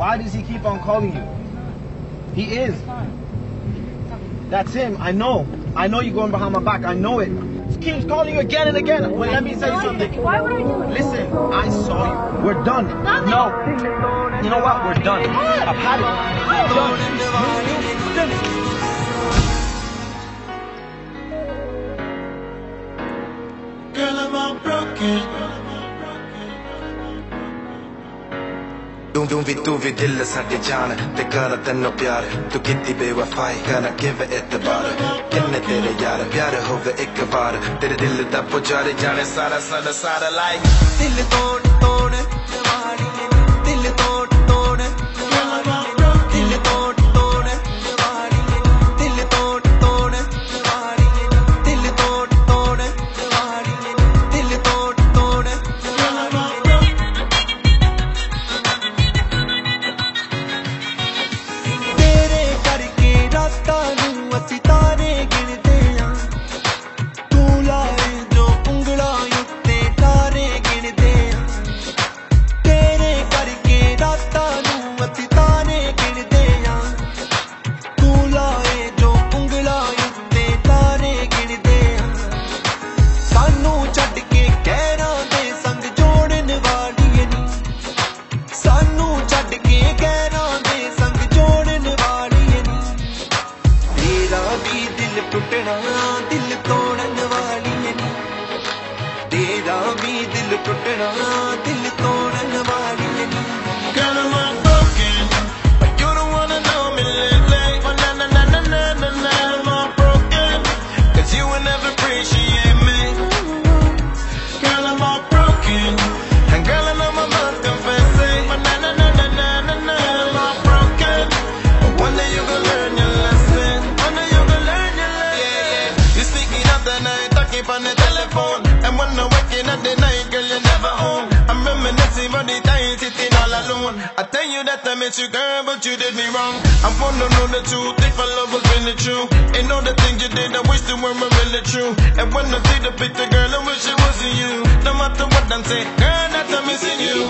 Why does he keep on calling you? He is. That's him. I know. I know you're going behind my back. I know it. He keeps calling you again and again. Well, let me tell you something. Why would I do it? Listen, I saw you. We're done. No. You know what? We're done. I've had it. We're done. ਤੂੰ ਤੂੰ ਵੀ ਤੂੰ ਵੀ ਦਿਲ ਸਾਡੀ ਜਾਨ ਤੇ ਕਰ ਤੈਨੂੰ ਪਿਆਰ ਤੂੰ ਕੀਤੀ ਬੇਵਫਾਈ ਕਰਾਂ ਕਿਵੇਂ ਇਤਬਾਰ ਕਿੰਨੇ ਤੇਰੇ ਯਾਰ ਪਿਆਰ ਹੋਵੇ ਇੱਕ ਵਾਰ ਤੇਰੇ ਦਿਲ ਦਾ ਪੁਜਾਰੀ ਜਾਣੇ ਸਾਰਾ ਸਾਰਾ ਸਾਰਾ ਲਾਈਕ ਦਿਲ ਤੋੜ दिल तोड़न वाली तेरा भी दिल टुटना दिल तोड़न that I miss you, girl, but you did me wrong. I wanna know the truth, if our love was really true. And all the things you did, I wish they were really true. And when I see the picture, girl, I wish it wasn't you. No matter what I'm saying, girl, that I'm missing you.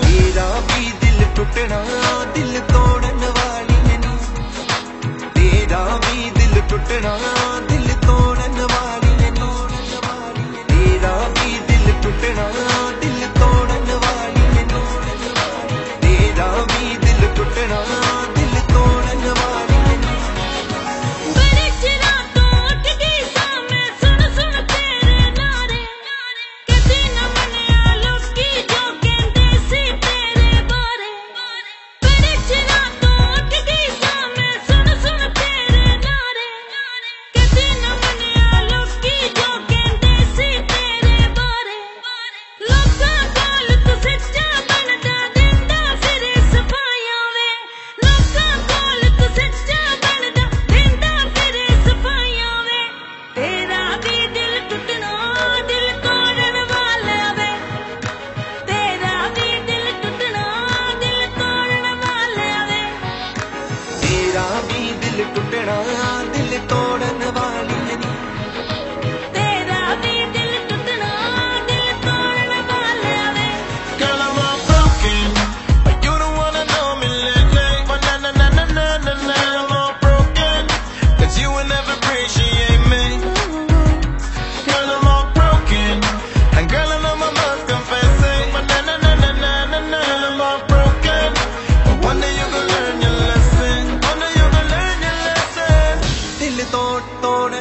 തോട്ടോട്